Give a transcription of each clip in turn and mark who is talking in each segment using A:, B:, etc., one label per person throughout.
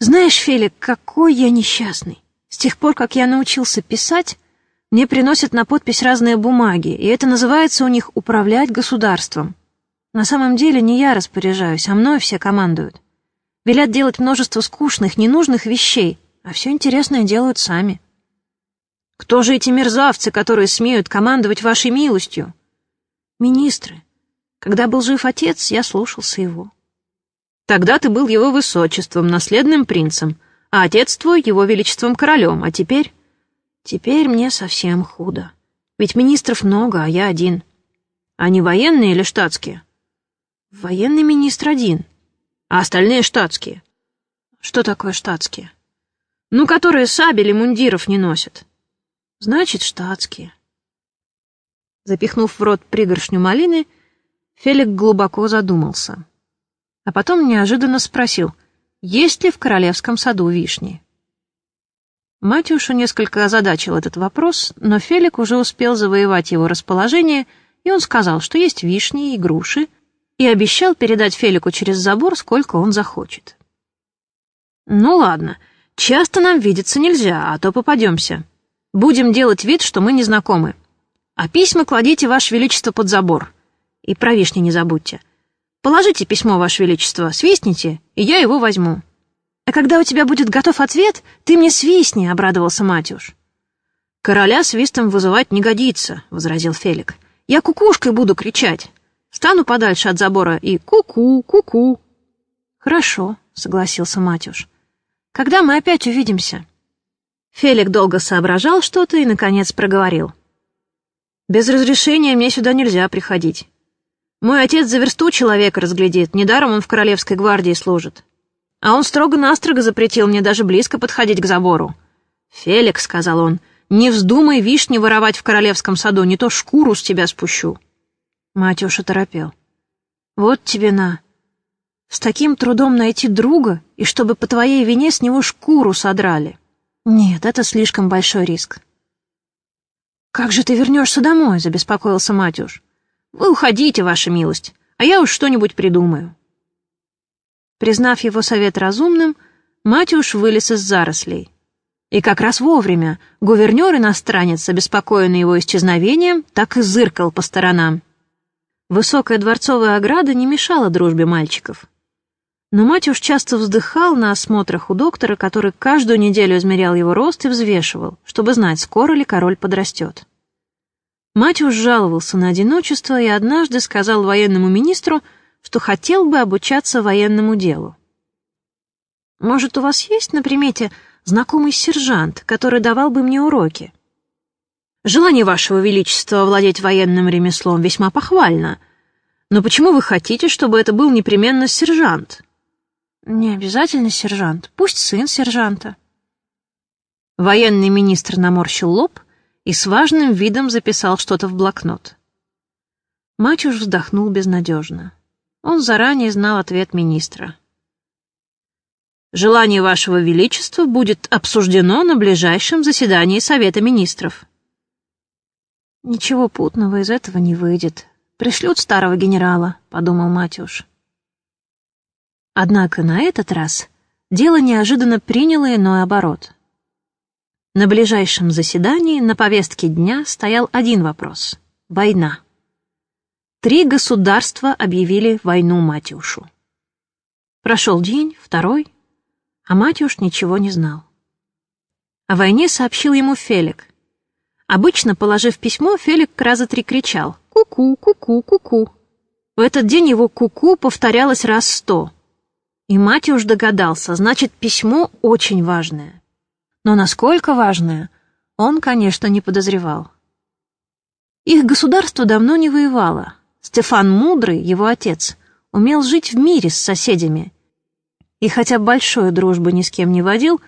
A: Знаешь, Фелик, какой я несчастный. С тех пор, как я научился писать, мне приносят на подпись разные бумаги, и это называется у них управлять государством. На самом деле не я распоряжаюсь, а мной все командуют. Велят делать множество скучных, ненужных вещей, а все интересное делают сами. Кто же эти мерзавцы, которые смеют командовать вашей милостью? Министры. Когда был жив отец, я слушался его. Тогда ты был его высочеством, наследным принцем, а отец твой — его величеством королем, а теперь... Теперь мне совсем худо. Ведь министров много, а я один. Они военные или штатские? Военный министр один. А остальные штатские. Что такое штатские? Ну, которые сабели мундиров не носят. Значит, штатские. Запихнув в рот пригоршню малины, Фелик глубоко задумался. А потом неожиданно спросил, есть ли в королевском саду вишни. Матюшу несколько озадачил этот вопрос, но Фелик уже успел завоевать его расположение, и он сказал, что есть вишни и груши, и обещал передать Фелику через забор, сколько он захочет. «Ну ладно, часто нам видеться нельзя, а то попадемся. Будем делать вид, что мы не знакомы. А письма кладите, Ваше Величество, под забор. И про вишни не забудьте. Положите письмо, Ваше Величество, свистните, и я его возьму». «А когда у тебя будет готов ответ, ты мне свистни», — обрадовался Матюш. «Короля свистом вызывать не годится», — возразил Фелик. «Я кукушкой буду кричать. Стану подальше от забора и ку-ку, ку-ку». «Хорошо», — согласился Матюш. «Когда мы опять увидимся?» Фелик долго соображал что-то и, наконец, проговорил. «Без разрешения мне сюда нельзя приходить. Мой отец за версту человека разглядит, недаром он в королевской гвардии служит. А он строго-настрого запретил мне даже близко подходить к забору. «Феликс», — сказал он, — «не вздумай вишни воровать в королевском саду, не то шкуру с тебя спущу». Матюша торопел. «Вот тебе на. С таким трудом найти друга, и чтобы по твоей вине с него шкуру содрали. Нет, это слишком большой риск». «Как же ты вернешься домой?» — забеспокоился Матюш. «Вы уходите, ваша милость, а я уж что-нибудь придумаю». Признав его совет разумным, Матюш вылез из зарослей. И как раз вовремя гувернер-иностранец, обеспокоенный его исчезновением, так и зыркал по сторонам. Высокая дворцовая ограда не мешала дружбе мальчиков. Но Матюш часто вздыхал на осмотрах у доктора, который каждую неделю измерял его рост и взвешивал, чтобы знать, скоро ли король подрастет. Матюш жаловался на одиночество и однажды сказал военному министру, что хотел бы обучаться военному делу. Может, у вас есть на примете знакомый сержант, который давал бы мне уроки? Желание вашего величества владеть военным ремеслом весьма похвально. Но почему вы хотите, чтобы это был непременно сержант? Не обязательно сержант, пусть сын сержанта. Военный министр наморщил лоб и с важным видом записал что-то в блокнот. Мачуш вздохнул безнадежно. Он заранее знал ответ министра. «Желание вашего величества будет обсуждено на ближайшем заседании Совета министров». «Ничего путного из этого не выйдет. Пришлют старого генерала», — подумал Матюш. Однако на этот раз дело неожиданно приняло иной оборот. На ближайшем заседании на повестке дня стоял один вопрос — война. Три государства объявили войну Матюшу. Прошел день, второй, а Матюш ничего не знал. О войне сообщил ему Фелик. Обычно, положив письмо, Фелик раза три кричал «Ку-ку, ку-ку, ку-ку». В этот день его «ку-ку» повторялось раз сто. И Матюш догадался, значит, письмо очень важное. Но насколько важное, он, конечно, не подозревал. Их государство давно не воевало, Стефан Мудрый, его отец, умел жить в мире с соседями. И хотя большой дружбы ни с кем не водил,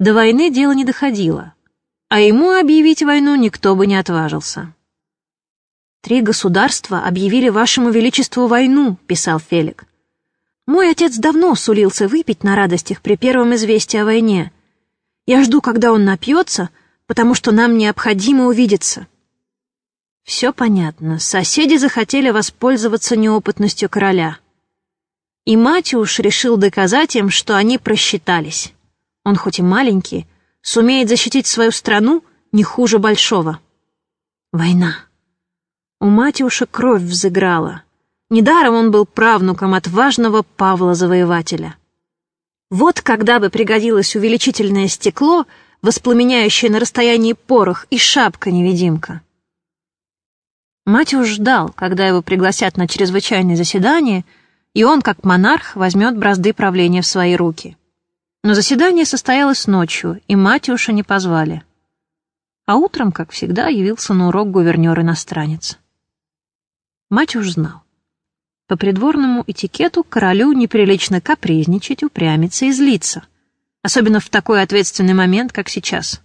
A: до войны дело не доходило, а ему объявить войну никто бы не отважился. «Три государства объявили вашему величеству войну», — писал Фелик. «Мой отец давно сулился выпить на радостях при первом известии о войне. Я жду, когда он напьется, потому что нам необходимо увидеться». Все понятно. Соседи захотели воспользоваться неопытностью короля. И Матюш решил доказать им, что они просчитались. Он хоть и маленький, сумеет защитить свою страну не хуже большого. Война. У Матюша кровь взыграла. Недаром он был правнуком отважного Павла Завоевателя. Вот когда бы пригодилось увеличительное стекло, воспламеняющее на расстоянии порох, и шапка-невидимка. Матюш ждал, когда его пригласят на чрезвычайное заседание, и он, как монарх, возьмет бразды правления в свои руки. Но заседание состоялось ночью, и Матюша не позвали. А утром, как всегда, явился на урок гувернер-иностранец. Матюш знал. По придворному этикету королю неприлично капризничать, упрямиться и злиться, особенно в такой ответственный момент, как сейчас.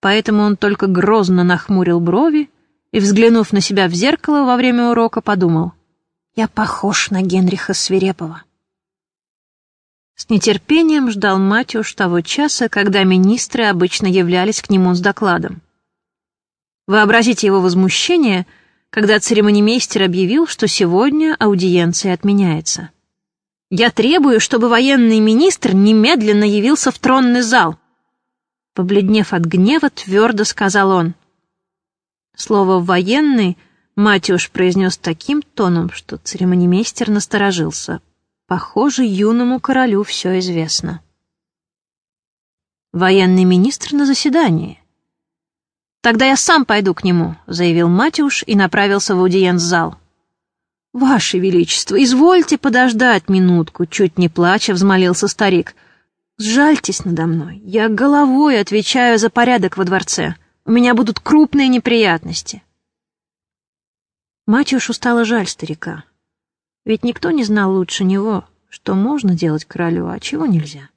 A: Поэтому он только грозно нахмурил брови и, взглянув на себя в зеркало во время урока, подумал, «Я похож на Генриха Свирепова». С нетерпением ждал Матюш того часа, когда министры обычно являлись к нему с докладом. Вообразите его возмущение — когда церемонимейстер объявил, что сегодня аудиенция отменяется. «Я требую, чтобы военный министр немедленно явился в тронный зал», Побледнев от гнева, твердо сказал он. Слово «военный» Матюш произнес таким тоном, что церемонимейстер насторожился. Похоже, юному королю все известно. Военный министр на заседании. «Тогда я сам пойду к нему», — заявил Матюш и направился в аудиенц-зал. «Ваше Величество, извольте подождать минутку», — чуть не плача взмолился старик. «Сжальтесь надо мной. Я головой отвечаю за порядок во дворце. У меня будут крупные неприятности». Матюшу стало жаль старика. Ведь никто не знал лучше него, что можно делать королю, а чего нельзя.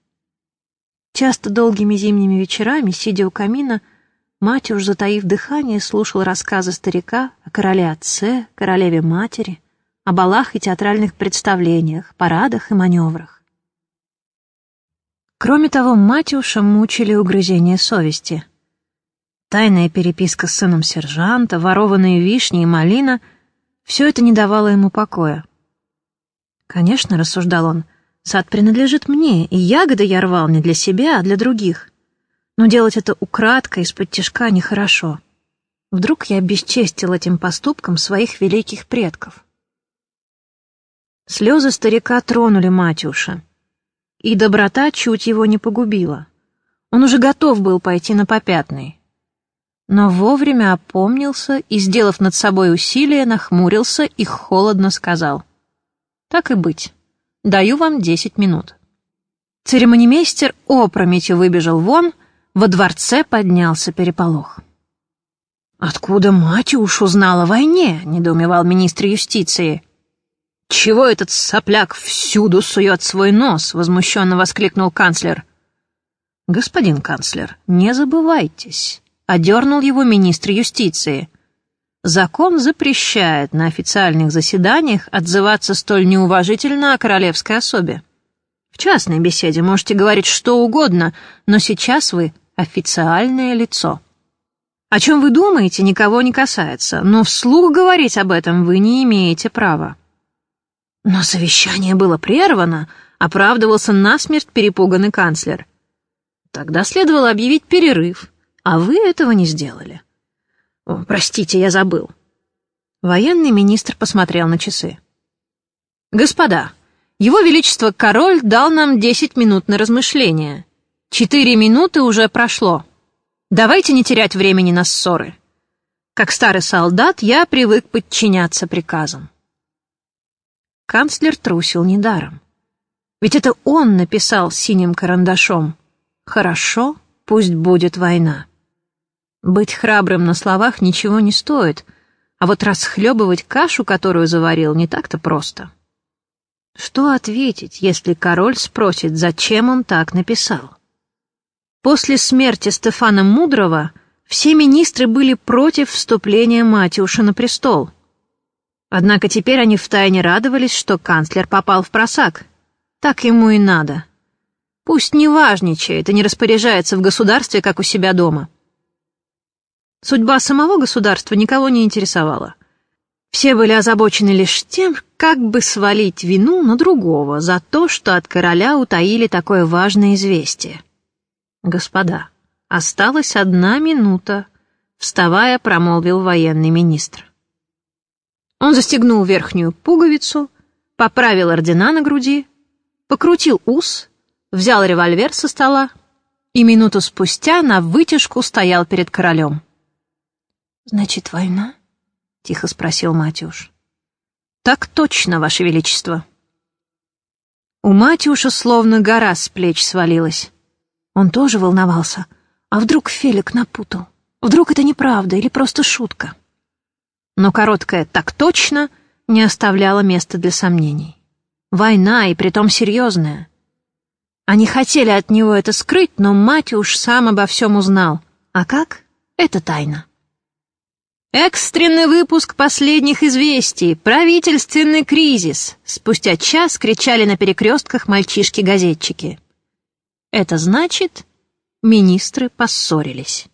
A: Часто долгими зимними вечерами, сидя у камина, — Мать уж затаив дыхание, слушал рассказы старика о короле-отце, королеве-матери, о балах и театральных представлениях, парадах и маневрах. Кроме того, Матюша мучили угрызения совести. Тайная переписка с сыном сержанта, ворованные вишни и малина — все это не давало ему покоя. «Конечно», — рассуждал он, — «сад принадлежит мне, и ягоды я рвал не для себя, а для других». Но делать это украдкой, из-под тяжка, нехорошо. Вдруг я обесчестил этим поступком своих великих предков. Слезы старика тронули Матюша. И доброта чуть его не погубила. Он уже готов был пойти на попятный. Но вовремя опомнился и, сделав над собой усилие, нахмурился и холодно сказал. «Так и быть. Даю вам десять минут». Церемонимейстер опрометью выбежал вон — во дворце поднялся переполох. «Откуда мать уж узнала о войне?» — недоумевал министр юстиции. «Чего этот сопляк всюду сует свой нос?» — возмущенно воскликнул канцлер. «Господин канцлер, не забывайтесь», — одернул его министр юстиции. «Закон запрещает на официальных заседаниях отзываться столь неуважительно о королевской особе. В частной беседе можете говорить что угодно, но сейчас вы официальное лицо. О чем вы думаете, никого не касается, но вслух говорить об этом вы не имеете права. Но совещание было прервано, оправдывался насмерть перепуганный канцлер. Тогда следовало объявить перерыв, а вы этого не сделали. О, простите, я забыл. Военный министр посмотрел на часы. Господа, его Величество Король дал нам десять минут на размышление. Четыре минуты уже прошло. Давайте не терять времени на ссоры. Как старый солдат я привык подчиняться приказам. Канцлер трусил недаром. Ведь это он написал синим карандашом «Хорошо, пусть будет война». Быть храбрым на словах ничего не стоит, а вот расхлебывать кашу, которую заварил, не так-то просто. Что ответить, если король спросит, зачем он так написал? После смерти Стефана Мудрого все министры были против вступления Матиуша на престол. Однако теперь они втайне радовались, что канцлер попал в просак. Так ему и надо. Пусть не важничает и не распоряжается в государстве, как у себя дома. Судьба самого государства никого не интересовала. Все были озабочены лишь тем, как бы свалить вину на другого за то, что от короля утаили такое важное известие. «Господа, осталась одна минута», — вставая, промолвил военный министр. Он застегнул верхнюю пуговицу, поправил ордена на груди, покрутил ус, взял револьвер со стола и минуту спустя на вытяжку стоял перед королем. «Значит, война?» — тихо спросил Матюш. «Так точно, Ваше Величество». У Матюша словно гора с плеч свалилась. Он тоже волновался. А вдруг Фелик напутал? Вдруг это неправда или просто шутка? Но короткое «так точно» не оставляло места для сомнений. Война, и притом серьезная. Они хотели от него это скрыть, но Матюш сам обо всем узнал. А как? Это тайна. «Экстренный выпуск последних известий! Правительственный кризис!» Спустя час кричали на перекрестках мальчишки-газетчики. Это значит, министры поссорились.